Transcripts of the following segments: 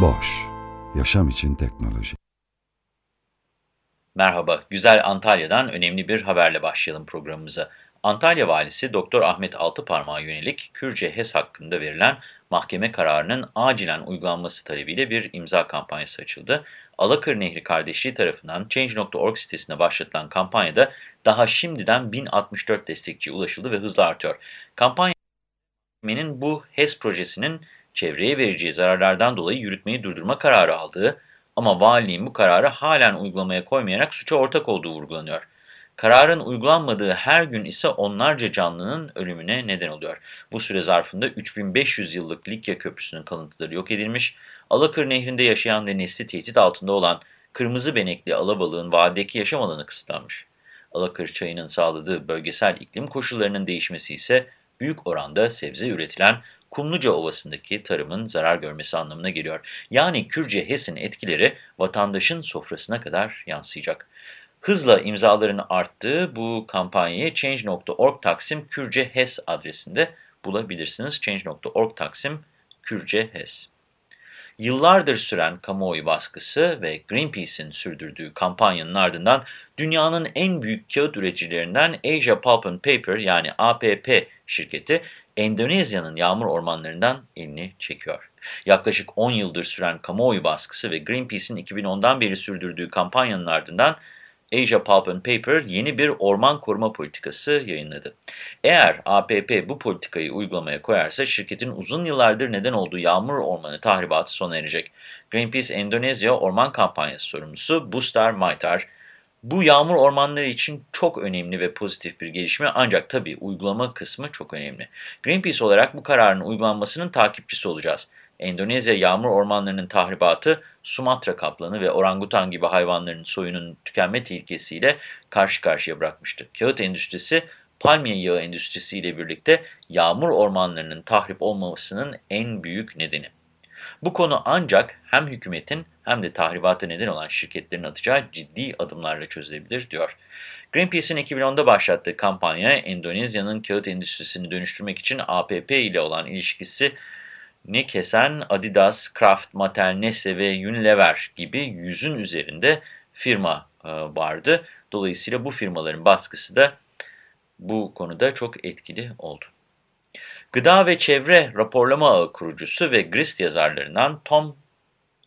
Boş, yaşam için teknoloji. Merhaba, güzel Antalya'dan önemli bir haberle başlayalım programımıza. Antalya Valisi Doktor Ahmet Altıparmak'a yönelik Kürce HES hakkında verilen mahkeme kararının acilen uygulanması talebiyle bir imza kampanyası açıldı. Alakır Nehri Kardeşliği tarafından Change.org sitesine başlatılan kampanyada daha şimdiden 1064 destekçi ulaşıldı ve hızla artıyor. Kampanyanın bu HES projesinin çevreye vereceği zararlardan dolayı yürütmeyi durdurma kararı aldığı ama valiliğin bu kararı halen uygulamaya koymayarak suça ortak olduğu vurgulanıyor. Kararın uygulanmadığı her gün ise onlarca canlının ölümüne neden oluyor. Bu süre zarfında 3500 yıllık Likya Köprüsü'nün kalıntıları yok edilmiş, Alakır Nehri'nde yaşayan ve nesli tehdit altında olan kırmızı benekli alabalığın vadideki yaşam alanı kısıtlanmış. Alakır çayının sağladığı bölgesel iklim koşullarının değişmesi ise büyük oranda sebze üretilen Kumluca Ovası'ndaki tarımın zarar görmesi anlamına geliyor. Yani Kürce HES'in etkileri vatandaşın sofrasına kadar yansıyacak. Hızla imzaların arttığı bu kampanyayı Change.org Taksim Kürce HES adresinde bulabilirsiniz. Change.org Taksim Kürce HES. Yıllardır süren kamuoyu baskısı ve Greenpeace'in sürdürdüğü kampanyanın ardından dünyanın en büyük kağıt üreticilerinden Asia Pulp and Paper yani APP şirketi Endonezya'nın yağmur ormanlarından elini çekiyor. Yaklaşık 10 yıldır süren kamuoyu baskısı ve Greenpeace'in 2010'dan beri sürdürdüğü kampanyanın ardından Asia Pulp and Paper yeni bir orman koruma politikası yayınladı. Eğer APP bu politikayı uygulamaya koyarsa şirketin uzun yıllardır neden olduğu yağmur ormanı tahribatı sona erecek. Greenpeace Endonezya Orman Kampanyası sorumlusu Bustar Maitar, bu yağmur ormanları için çok önemli ve pozitif bir gelişme ancak tabii uygulama kısmı çok önemli. Greenpeace olarak bu kararın uygulanmasının takipçisi olacağız. Endonezya yağmur ormanlarının tahribatı Sumatra kaplanı ve orangutan gibi hayvanların soyunun tükenme tehlikesiyle karşı karşıya bırakmıştı. Kağıt endüstrisi palmiye yağı endüstrisiyle birlikte yağmur ormanlarının tahrip olmamasının en büyük nedeni. Bu konu ancak hem hükümetin hem de tahribata neden olan şirketlerin atacağı ciddi adımlarla çözülebilir diyor. Greenpeace'in 2010'da başlattığı kampanya Endonezya'nın kağıt endüstrisini dönüştürmek için APP ile olan ilişkisi ne kesen Adidas, Kraft, Mattel, Nestle ve Unilever gibi yüzün üzerinde firma e, vardı. Dolayısıyla bu firmaların baskısı da bu konuda çok etkili oldu. Gıda ve Çevre Raporlama Ağı kurucusu ve GRIST yazarlarından Tom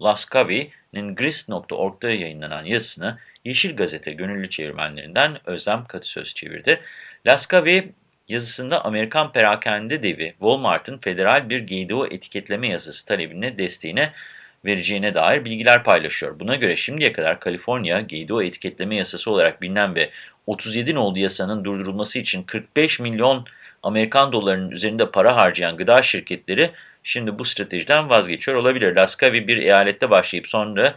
Laskavi'nin grist.org'da yayınlanan yazısını Yeşil Gazete gönüllü çevirmenlerinden Özlem Katısöz çevirdi. Laskavi yazısında Amerikan perakende devi Walmart'ın federal bir GDO etiketleme yazısı talebine desteğine vereceğine dair bilgiler paylaşıyor. Buna göre şimdiye kadar Kaliforniya GDO etiketleme yasası olarak bilinen ve 37 nolu yasanın durdurulması için 45 milyon Amerikan dolarının üzerinde para harcayan gıda şirketleri şimdi bu stratejiden vazgeçiyor olabilir. Laskavi bir eyalette başlayıp sonra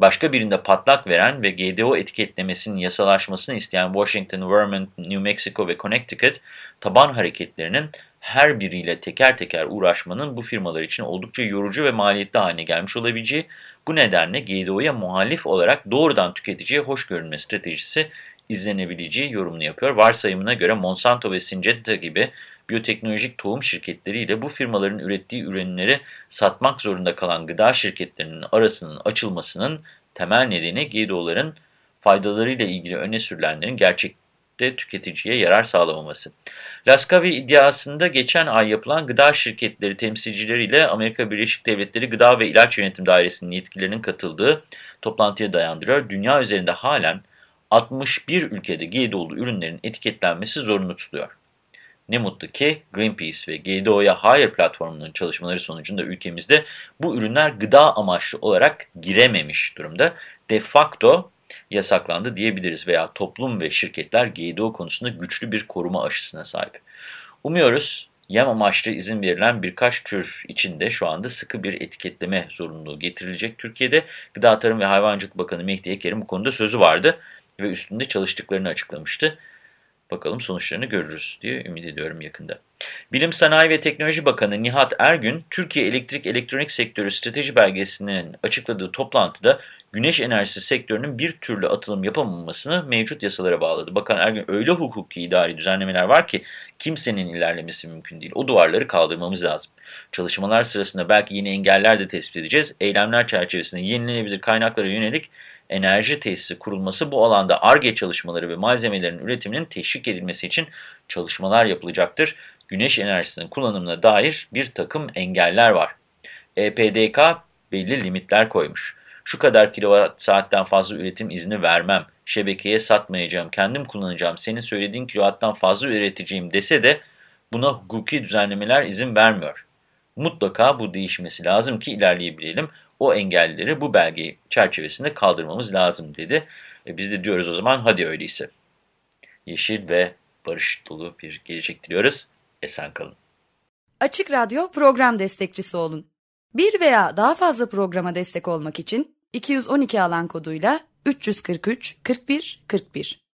başka birinde patlak veren ve GDO etiketlemesinin yasalaşmasını isteyen Washington, Vermont, New Mexico ve Connecticut taban hareketlerinin her biriyle teker teker uğraşmanın bu firmalar için oldukça yorucu ve maliyetli haline gelmiş olabileceği, bu nedenle GDO'ya muhalif olarak doğrudan tüketiciye hoş görünme stratejisi izlenebileceği yorumunu yapıyor. Varsayımına göre Monsanto ve Syngenta gibi biyoteknolojik tohum şirketleriyle bu firmaların ürettiği ürünleri satmak zorunda kalan gıda şirketlerinin arasının açılmasının temel nedeni GDO'ların faydalarıyla ilgili öne sürülenlerin gerçekte tüketiciye yarar sağlamaması. Laskavi iddiasında geçen ay yapılan gıda şirketleri temsilcileriyle Amerika Birleşik Devletleri Gıda ve İlaç Yönetim Dairesi'nin yetkililerinin katıldığı toplantıya dayandırıyor. Dünya üzerinde halen 61 ülkede GDO'lu ürünlerin etiketlenmesi zorunlu tutuluyor. Ne mutlu ki Greenpeace ve GDO'ya Hayır platformunun çalışmaları sonucunda ülkemizde bu ürünler gıda amaçlı olarak girememiş durumda. De facto yasaklandı diyebiliriz veya toplum ve şirketler GDO konusunda güçlü bir koruma aşısına sahip. Umuyoruz Yem amaçlı izin verilen birkaç tür içinde şu anda sıkı bir etiketleme zorunluluğu getirilecek. Türkiye'de Gıda Tarım ve Hayvancılık Bakanı Mehdi Eker'in bu konuda sözü vardı ve üstünde çalıştıklarını açıklamıştı. Bakalım sonuçlarını görürüz diye ümit ediyorum yakında. Bilim Sanayi ve Teknoloji Bakanı Nihat Ergün, Türkiye Elektrik Elektronik Sektörü Strateji Belgesi'nin açıkladığı toplantıda güneş enerjisi sektörünün bir türlü atılım yapamamasını mevcut yasalara bağladı. Bakan Ergün öyle hukuki idari düzenlemeler var ki kimsenin ilerlemesi mümkün değil. O duvarları kaldırmamız lazım. Çalışmalar sırasında belki yeni engeller de tespit edeceğiz. Eylemler çerçevesinde yenilenebilir kaynaklara yönelik enerji tesisi kurulması bu alanda ARGE çalışmaları ve malzemelerin üretiminin teşvik edilmesi için çalışmalar yapılacaktır. Güneş enerjisinin kullanımına dair bir takım engeller var. EPDK belli limitler koymuş. Şu kadar kilowatt saatten fazla üretim izni vermem, şebekeye satmayacağım, kendim kullanacağım, senin söylediğin kilowatttan fazla üreteceğim dese de buna hukuki düzenlemeler izin vermiyor. Mutlaka bu değişmesi lazım ki ilerleyebilelim o engelleri bu belge çerçevesinde kaldırmamız lazım dedi. E biz de diyoruz o zaman hadi öyleyse. Yeşil ve barış dolu bir gelecek diliyoruz. Esen kalın. Açık Radyo program destekçisi olun. Bir veya daha fazla programa destek olmak için 212 alan koduyla 343 41 41